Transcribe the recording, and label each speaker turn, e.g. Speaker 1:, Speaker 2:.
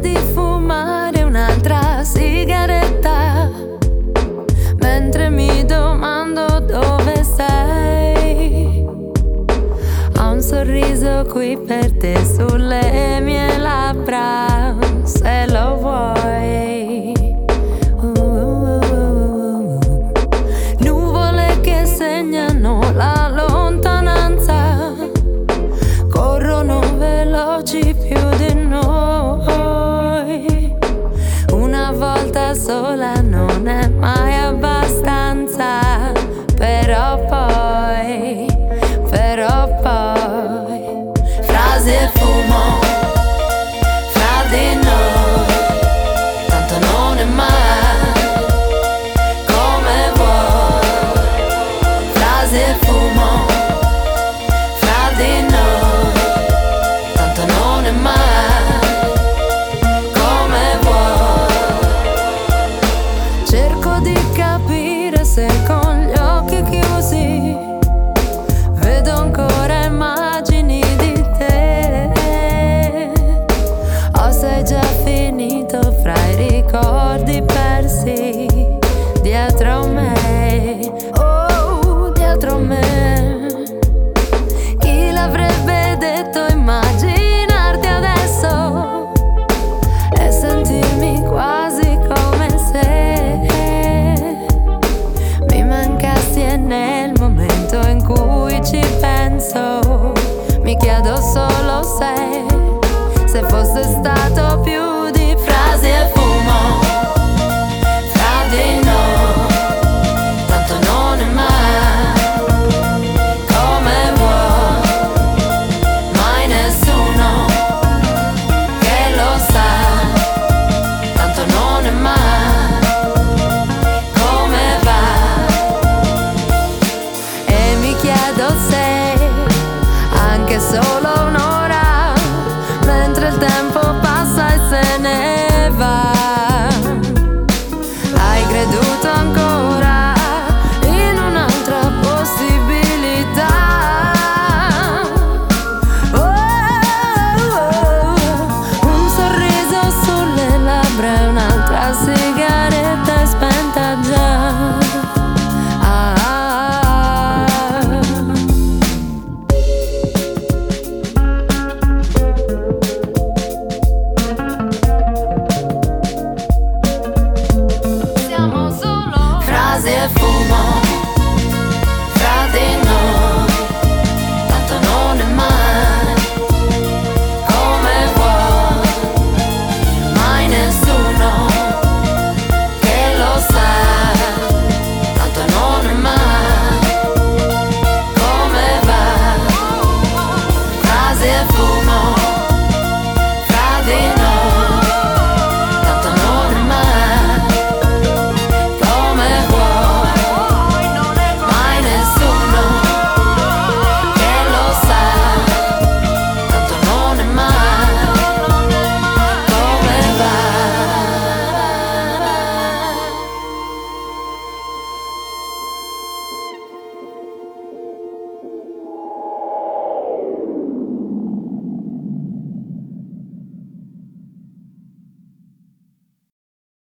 Speaker 1: di fumare un'altra sigaretta mentre mi domando dove sei. Ho un sorriso qui per te sulle mie labbra, se lo vuoi. Nuvole che segnano la lontananza, corrono veloci sola. mi chiedo solo se che solo un'ora mentre il tempo.